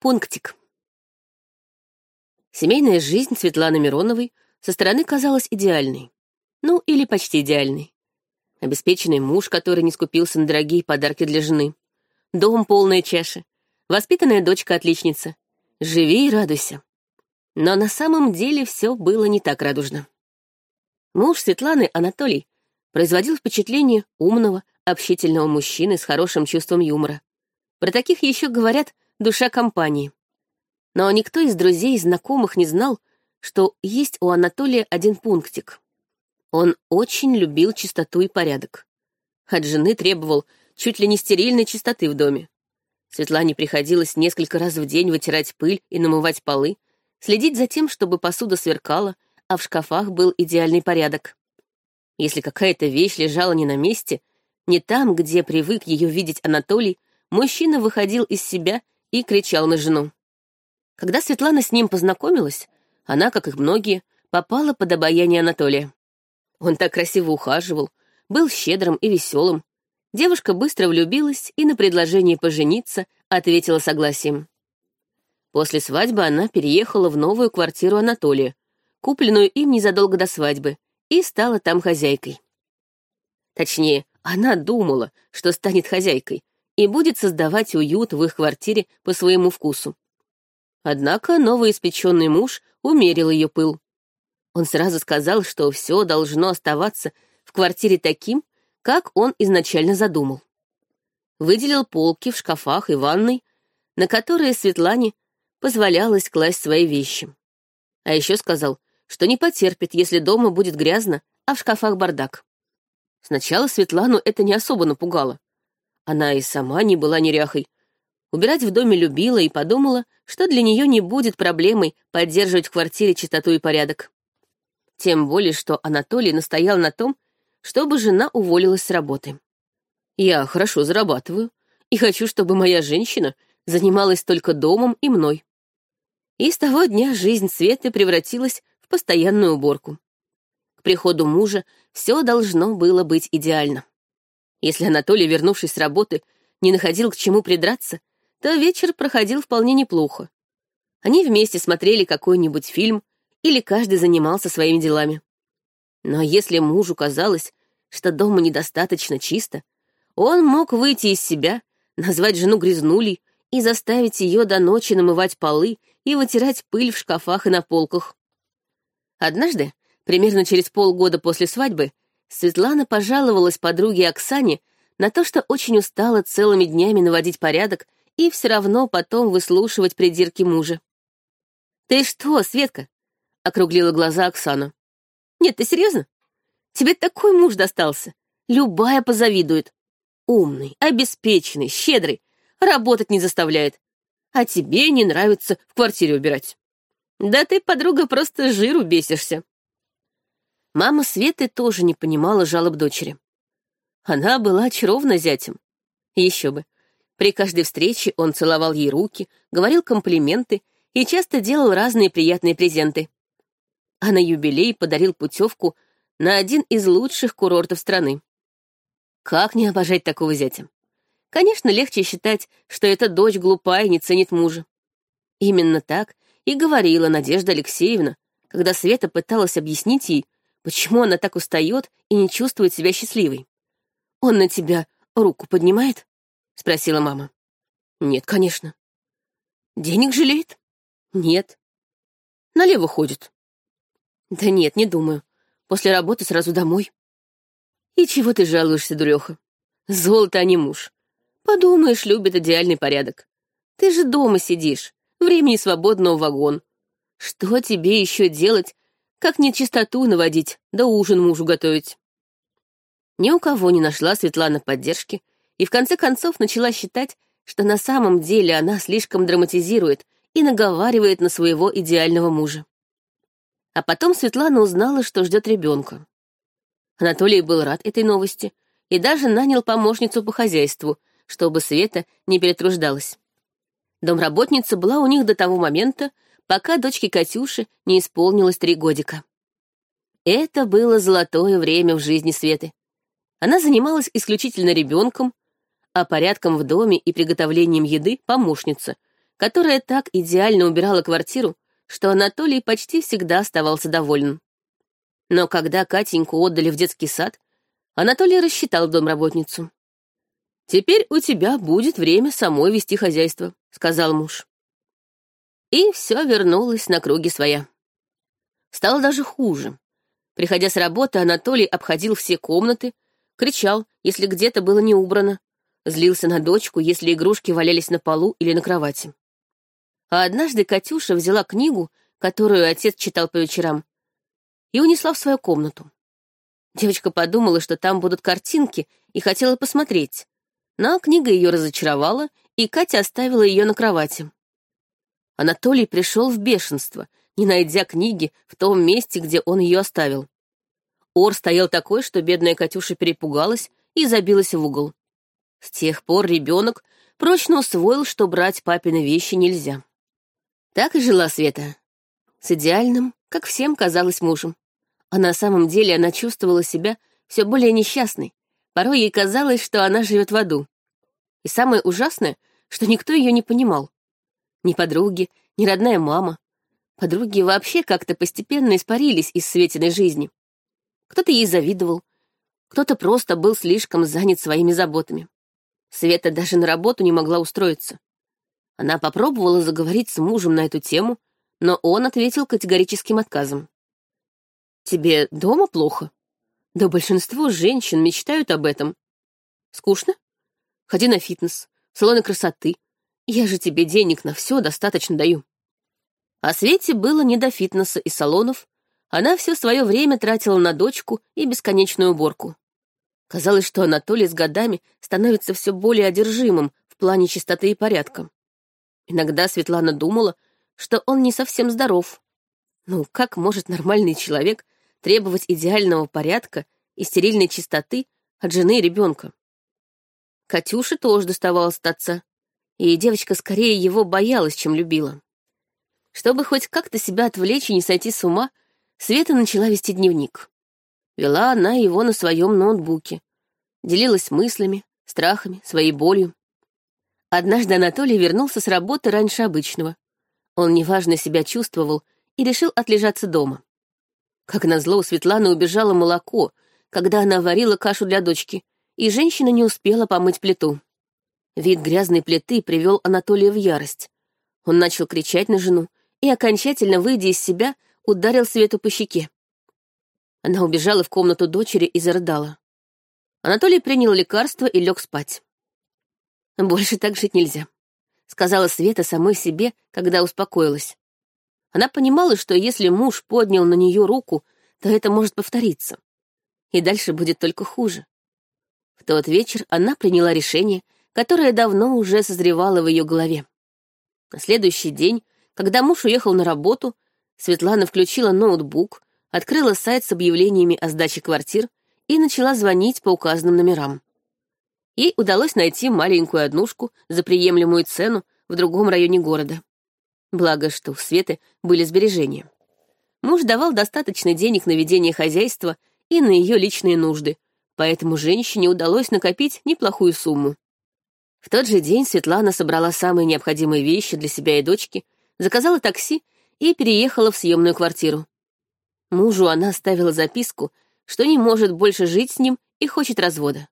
Пунктик. Семейная жизнь Светланы Мироновой со стороны казалась идеальной. Ну, или почти идеальной. Обеспеченный муж, который не скупился на дорогие подарки для жены. Дом полная чаша. Воспитанная дочка-отличница. Живи и радуйся. Но на самом деле все было не так радужно. Муж Светланы, Анатолий, производил впечатление умного, общительного мужчины с хорошим чувством юмора. Про таких еще говорят душа компании. Но никто из друзей и знакомых не знал, что есть у Анатолия один пунктик. Он очень любил чистоту и порядок. От жены требовал чуть ли не стерильной чистоты в доме. Светлане приходилось несколько раз в день вытирать пыль и намывать полы, следить за тем, чтобы посуда сверкала, а в шкафах был идеальный порядок. Если какая-то вещь лежала не на месте, не там, где привык ее видеть Анатолий, мужчина выходил из себя и кричал на жену. Когда Светлана с ним познакомилась, она, как и многие, попала под обаяние Анатолия. Он так красиво ухаживал, был щедрым и веселым. Девушка быстро влюбилась и на предложение пожениться ответила согласием. После свадьбы она переехала в новую квартиру Анатолия, купленную им незадолго до свадьбы, и стала там хозяйкой. Точнее, она думала, что станет хозяйкой, и будет создавать уют в их квартире по своему вкусу. Однако новоиспеченный муж умерил ее пыл. Он сразу сказал, что все должно оставаться в квартире таким, как он изначально задумал. Выделил полки в шкафах и ванной, на которые Светлане позволялось класть свои вещи. А еще сказал, что не потерпит, если дома будет грязно, а в шкафах бардак. Сначала Светлану это не особо напугало. Она и сама не была неряхой. Убирать в доме любила и подумала, что для нее не будет проблемой поддерживать в квартире чистоту и порядок. Тем более, что Анатолий настоял на том, чтобы жена уволилась с работы. «Я хорошо зарабатываю и хочу, чтобы моя женщина занималась только домом и мной». И с того дня жизнь Светы превратилась в постоянную уборку. К приходу мужа все должно было быть идеально. Если Анатолий, вернувшись с работы, не находил к чему придраться, то вечер проходил вполне неплохо. Они вместе смотрели какой-нибудь фильм или каждый занимался своими делами. Но если мужу казалось, что дома недостаточно чисто, он мог выйти из себя, назвать жену грязнулей и заставить ее до ночи намывать полы и вытирать пыль в шкафах и на полках. Однажды, примерно через полгода после свадьбы, Светлана пожаловалась подруге Оксане на то, что очень устала целыми днями наводить порядок и все равно потом выслушивать придирки мужа. «Ты что, Светка?» — округлила глаза Оксана. «Нет, ты серьезно? Тебе такой муж достался. Любая позавидует. Умный, обеспеченный, щедрый, работать не заставляет. А тебе не нравится в квартире убирать. Да ты, подруга, просто жиру бесишься». Мама Светы тоже не понимала жалоб дочери. Она была очарована зятем. Еще бы. При каждой встрече он целовал ей руки, говорил комплименты и часто делал разные приятные презенты. А на юбилей подарил путевку на один из лучших курортов страны. Как не обожать такого зятя? Конечно, легче считать, что эта дочь глупая и не ценит мужа. Именно так и говорила Надежда Алексеевна, когда Света пыталась объяснить ей, Почему она так устает и не чувствует себя счастливой? Он на тебя руку поднимает? Спросила мама. Нет, конечно. Денег жалеет? Нет. Налево ходит? Да нет, не думаю. После работы сразу домой. И чего ты жалуешься, дуреха? Золото, а не муж. Подумаешь, любит идеальный порядок. Ты же дома сидишь, времени свободного вагон. Что тебе еще делать, как не чистоту наводить, да ужин мужу готовить. Ни у кого не нашла Светлана поддержки и в конце концов начала считать, что на самом деле она слишком драматизирует и наговаривает на своего идеального мужа. А потом Светлана узнала, что ждет ребенка. Анатолий был рад этой новости и даже нанял помощницу по хозяйству, чтобы Света не перетруждалась. Домработница была у них до того момента, пока дочке Катюше не исполнилось три годика. Это было золотое время в жизни Светы. Она занималась исключительно ребенком, а порядком в доме и приготовлением еды — помощница, которая так идеально убирала квартиру, что Анатолий почти всегда оставался доволен. Но когда Катеньку отдали в детский сад, Анатолий рассчитал домработницу. «Теперь у тебя будет время самой вести хозяйство», — сказал муж. И все вернулось на круги своя. Стало даже хуже. Приходя с работы, Анатолий обходил все комнаты, кричал, если где-то было не убрано, злился на дочку, если игрушки валялись на полу или на кровати. А однажды Катюша взяла книгу, которую отец читал по вечерам, и унесла в свою комнату. Девочка подумала, что там будут картинки, и хотела посмотреть, но книга ее разочаровала, и Катя оставила ее на кровати. Анатолий пришел в бешенство, не найдя книги в том месте, где он ее оставил. Ор стоял такой, что бедная Катюша перепугалась и забилась в угол. С тех пор ребенок прочно усвоил, что брать папины вещи нельзя. Так и жила Света. С идеальным, как всем казалось мужем. А на самом деле она чувствовала себя все более несчастной. Порой ей казалось, что она живет в аду. И самое ужасное, что никто ее не понимал. Ни подруги, ни родная мама. Подруги вообще как-то постепенно испарились из Светиной жизни. Кто-то ей завидовал, кто-то просто был слишком занят своими заботами. Света даже на работу не могла устроиться. Она попробовала заговорить с мужем на эту тему, но он ответил категорическим отказом. «Тебе дома плохо? Да большинство женщин мечтают об этом. Скучно? Ходи на фитнес, салоны красоты. Я же тебе денег на все достаточно даю. А Свете было не до фитнеса и салонов. Она все свое время тратила на дочку и бесконечную уборку. Казалось, что Анатолий с годами становится все более одержимым в плане чистоты и порядка. Иногда Светлана думала, что он не совсем здоров. Ну, как может нормальный человек требовать идеального порядка и стерильной чистоты от жены и ребенка? Катюше тоже доставалось от отца, и девочка скорее его боялась, чем любила. Чтобы хоть как-то себя отвлечь и не сойти с ума, Света начала вести дневник. Вела она его на своем ноутбуке, делилась мыслями, страхами, своей болью. Однажды Анатолий вернулся с работы раньше обычного. Он неважно себя чувствовал и решил отлежаться дома. Как назло, у Светланы убежало молоко, когда она варила кашу для дочки, и женщина не успела помыть плиту. Вид грязной плиты привел Анатолия в ярость. Он начал кричать на жену и, окончательно выйдя из себя, ударил Свету по щеке. Она убежала в комнату дочери и зарыдала. Анатолий принял лекарство и лег спать. «Больше так жить нельзя», — сказала Света самой себе, когда успокоилась. Она понимала, что если муж поднял на нее руку, то это может повториться. И дальше будет только хуже. В тот вечер она приняла решение, которое давно уже созревало в ее голове. На следующий день, когда муж уехал на работу, Светлана включила ноутбук, открыла сайт с объявлениями о сдаче квартир и начала звонить по указанным номерам. Ей удалось найти маленькую однушку за приемлемую цену в другом районе города. Благо, что у Светы были сбережения. Муж давал достаточно денег на ведение хозяйства и на ее личные нужды, поэтому женщине удалось накопить неплохую сумму. В тот же день Светлана собрала самые необходимые вещи для себя и дочки, заказала такси и переехала в съемную квартиру. Мужу она оставила записку, что не может больше жить с ним и хочет развода.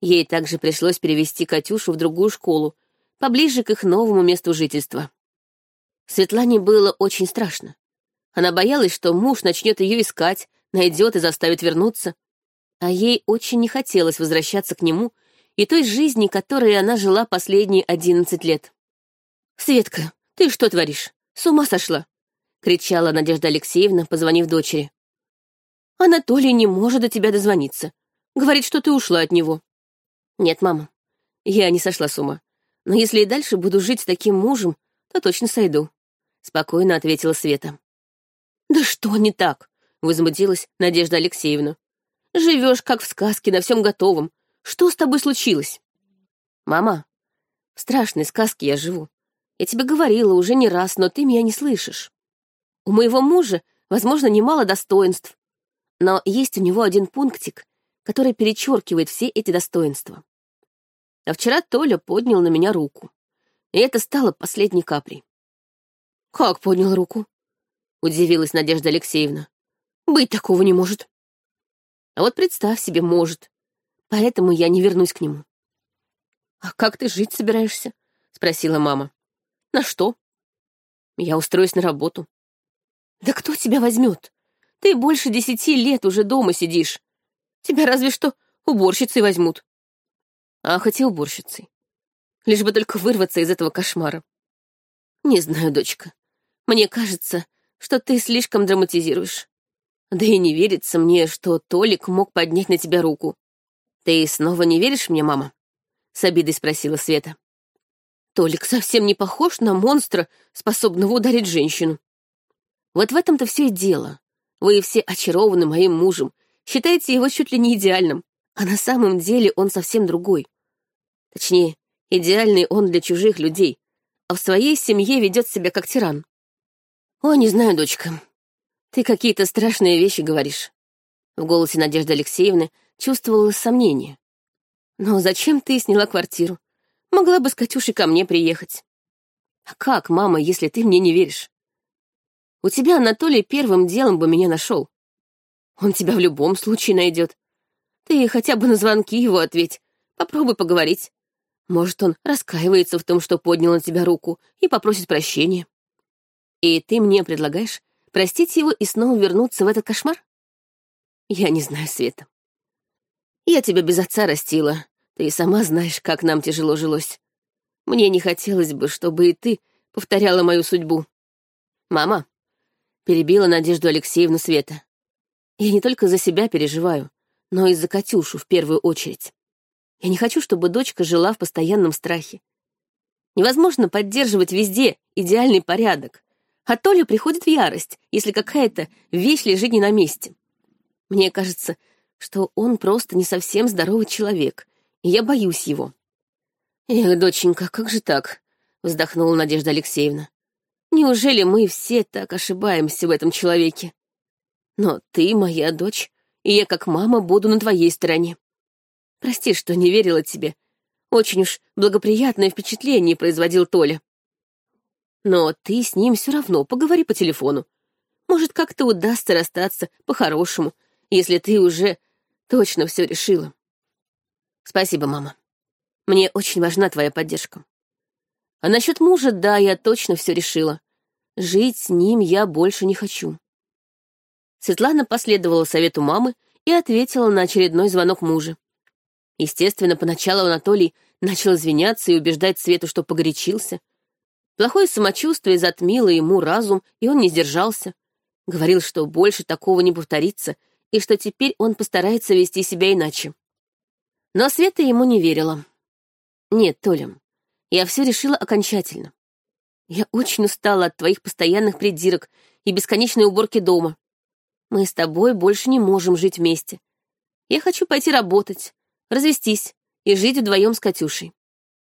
Ей также пришлось перевести Катюшу в другую школу, поближе к их новому месту жительства. Светлане было очень страшно. Она боялась, что муж начнет ее искать, найдет и заставит вернуться, а ей очень не хотелось возвращаться к нему и той жизни, которой она жила последние одиннадцать лет. «Светка, ты что творишь? С ума сошла!» — кричала Надежда Алексеевна, позвонив дочери. «Анатолий не может до тебя дозвониться. Говорит, что ты ушла от него». «Нет, мама, я не сошла с ума. Но если и дальше буду жить с таким мужем, то точно сойду», — спокойно ответила Света. «Да что не так?» — возмутилась Надежда Алексеевна. Живешь, как в сказке, на всем готовом. Что с тобой случилось? Мама, в страшной сказке я живу. Я тебе говорила уже не раз, но ты меня не слышишь. У моего мужа, возможно, немало достоинств, но есть у него один пунктик, который перечеркивает все эти достоинства. А вчера Толя поднял на меня руку. И это стало последней каплей. «Как поднял руку?» — удивилась Надежда Алексеевна. «Быть такого не может». «А вот представь себе, может. Поэтому я не вернусь к нему». «А как ты жить собираешься?» — спросила мама. «На что?» «Я устроюсь на работу». «Да кто тебя возьмет? Ты больше десяти лет уже дома сидишь. Тебя разве что уборщицей возьмут». «А хоть уборщицей. Лишь бы только вырваться из этого кошмара». «Не знаю, дочка. Мне кажется, что ты слишком драматизируешь. Да и не верится мне, что Толик мог поднять на тебя руку. Ты снова не веришь мне, мама?» — с обидой спросила Света. Толик совсем не похож на монстра, способного ударить женщину. Вот в этом-то все и дело. Вы все очарованы моим мужем, считаете его чуть ли не идеальным, а на самом деле он совсем другой. Точнее, идеальный он для чужих людей, а в своей семье ведет себя как тиран. «О, не знаю, дочка. Ты какие-то страшные вещи говоришь». В голосе Надежды Алексеевны чувствовалось сомнение. «Но зачем ты сняла квартиру? Могла бы с Катюшей ко мне приехать». «А как, мама, если ты мне не веришь? У тебя Анатолий первым делом бы меня нашел. Он тебя в любом случае найдет. Ты хотя бы на звонки его ответь, попробуй поговорить. Может, он раскаивается в том, что поднял на тебя руку, и попросит прощения. И ты мне предлагаешь простить его и снова вернуться в этот кошмар? Я не знаю, Света. Я тебя без отца растила. Ты и сама знаешь, как нам тяжело жилось. Мне не хотелось бы, чтобы и ты повторяла мою судьбу. Мама, перебила Надежду Алексеевну Света. Я не только за себя переживаю, но и за Катюшу в первую очередь. Я не хочу, чтобы дочка жила в постоянном страхе. Невозможно поддерживать везде идеальный порядок, а Толя приходит в ярость, если какая-то вещь лежит не на месте. Мне кажется, что он просто не совсем здоровый человек, и я боюсь его. «Эх, доченька, как же так?» — вздохнула Надежда Алексеевна. «Неужели мы все так ошибаемся в этом человеке? Но ты моя дочь, и я как мама буду на твоей стороне. Прости, что не верила тебе. Очень уж благоприятное впечатление производил Толя. Но ты с ним все равно поговори по телефону. Может, как-то удастся расстаться по-хорошему, если ты уже точно все решила. Спасибо, мама. Мне очень важна твоя поддержка. А насчет мужа, да, я точно все решила. Жить с ним я больше не хочу. Светлана последовала совету мамы и ответила на очередной звонок мужа. Естественно, поначалу Анатолий начал извиняться и убеждать Свету, что погорячился, Плохое самочувствие затмило ему разум, и он не сдержался. Говорил, что больше такого не повторится, и что теперь он постарается вести себя иначе. Но Света ему не верила. «Нет, Толя, я все решила окончательно. Я очень устала от твоих постоянных придирок и бесконечной уборки дома. Мы с тобой больше не можем жить вместе. Я хочу пойти работать, развестись и жить вдвоем с Катюшей.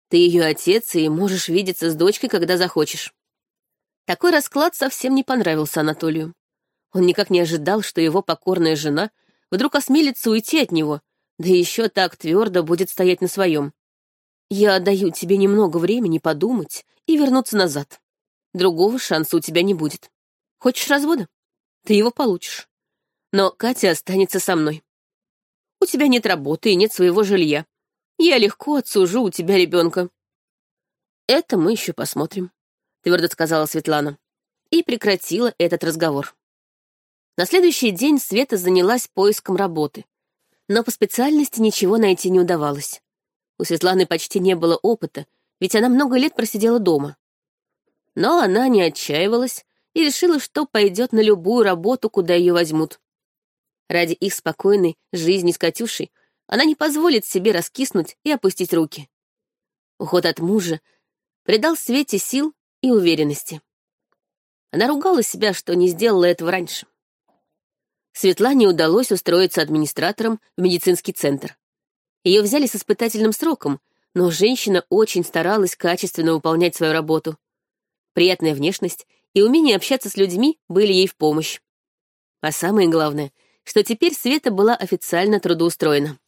Ты ее отец и можешь видеться с дочкой, когда захочешь. Такой расклад совсем не понравился Анатолию. Он никак не ожидал, что его покорная жена вдруг осмелится уйти от него, да еще так твердо будет стоять на своем. Я даю тебе немного времени подумать и вернуться назад. Другого шанса у тебя не будет. Хочешь развода? Ты его получишь. Но Катя останется со мной. У тебя нет работы и нет своего жилья. Я легко отсужу у тебя ребенка. Это мы еще посмотрим, твердо сказала Светлана. И прекратила этот разговор. На следующий день Света занялась поиском работы. Но по специальности ничего найти не удавалось. У Светланы почти не было опыта, ведь она много лет просидела дома. Но она не отчаивалась и решила, что пойдет на любую работу, куда ее возьмут. Ради их спокойной жизни с Катюшей она не позволит себе раскиснуть и опустить руки. Уход от мужа придал Свете сил и уверенности. Она ругала себя, что не сделала этого раньше. Светлане удалось устроиться администратором в медицинский центр. Ее взяли с испытательным сроком, но женщина очень старалась качественно выполнять свою работу. Приятная внешность и умение общаться с людьми были ей в помощь. А самое главное, что теперь Света была официально трудоустроена.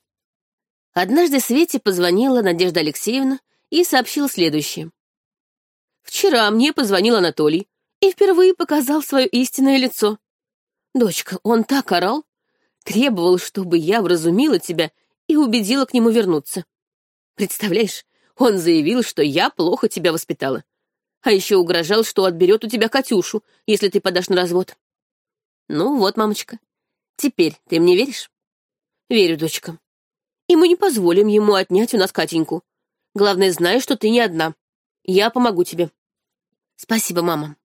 Однажды Свете позвонила Надежда Алексеевна и сообщила следующее. Вчера мне позвонил Анатолий и впервые показал свое истинное лицо. Дочка, он так орал, требовал, чтобы я вразумила тебя и убедила к нему вернуться. Представляешь, он заявил, что я плохо тебя воспитала. А еще угрожал, что отберет у тебя Катюшу, если ты подашь на развод. Ну вот, мамочка, теперь ты мне веришь? Верю, дочка. И мы не позволим ему отнять у нас Катеньку. Главное, знай, что ты не одна. Я помогу тебе. Спасибо, мама,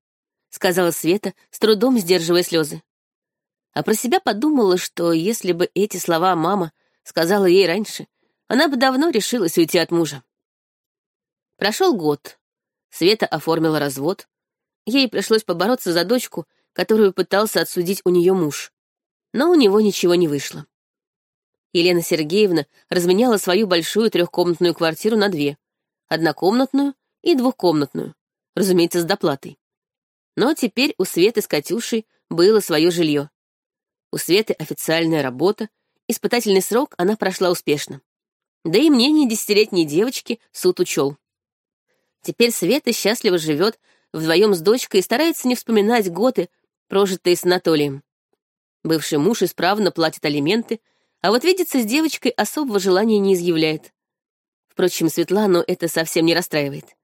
сказала Света, с трудом сдерживая слезы. А про себя подумала, что если бы эти слова мама сказала ей раньше, она бы давно решилась уйти от мужа. Прошел год. Света оформила развод. Ей пришлось побороться за дочку, которую пытался отсудить у нее муж. Но у него ничего не вышло. Елена Сергеевна разменяла свою большую трехкомнатную квартиру на две. Однокомнатную и двухкомнатную, разумеется, с доплатой. Но теперь у Светы с Катюшей было свое жилье. У Светы официальная работа, испытательный срок она прошла успешно. Да и мнение десятилетней девочки суд учел. Теперь Света счастливо живет вдвоем с дочкой и старается не вспоминать годы, прожитые с Анатолием. Бывший муж исправно платит алименты, а вот видеться с девочкой особого желания не изъявляет. Впрочем, Светлану это совсем не расстраивает.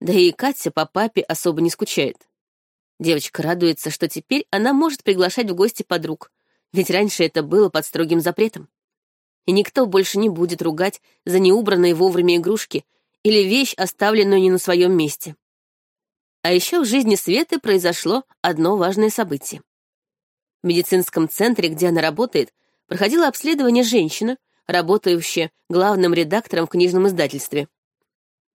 Да и Катя по папе особо не скучает. Девочка радуется, что теперь она может приглашать в гости подруг, ведь раньше это было под строгим запретом и никто больше не будет ругать за неубранные вовремя игрушки или вещь, оставленную не на своем месте. А еще в жизни Светы произошло одно важное событие. В медицинском центре, где она работает, проходило обследование женщина, работающая главным редактором в книжном издательстве.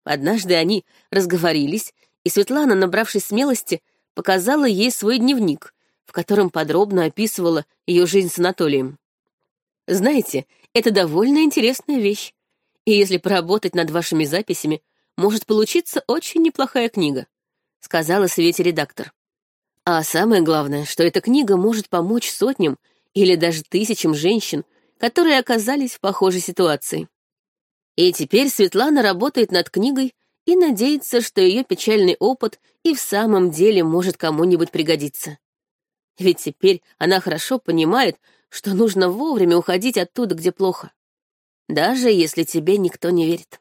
Однажды они разговорились, и Светлана, набравшись смелости, показала ей свой дневник, в котором подробно описывала ее жизнь с Анатолием. Знаете, это довольно интересная вещь. И если поработать над вашими записями, может получиться очень неплохая книга», — сказала Свете редактор. А самое главное, что эта книга может помочь сотням или даже тысячам женщин, которые оказались в похожей ситуации. И теперь Светлана работает над книгой и надеется, что ее печальный опыт и в самом деле может кому-нибудь пригодиться. Ведь теперь она хорошо понимает, что нужно вовремя уходить оттуда, где плохо, даже если тебе никто не верит.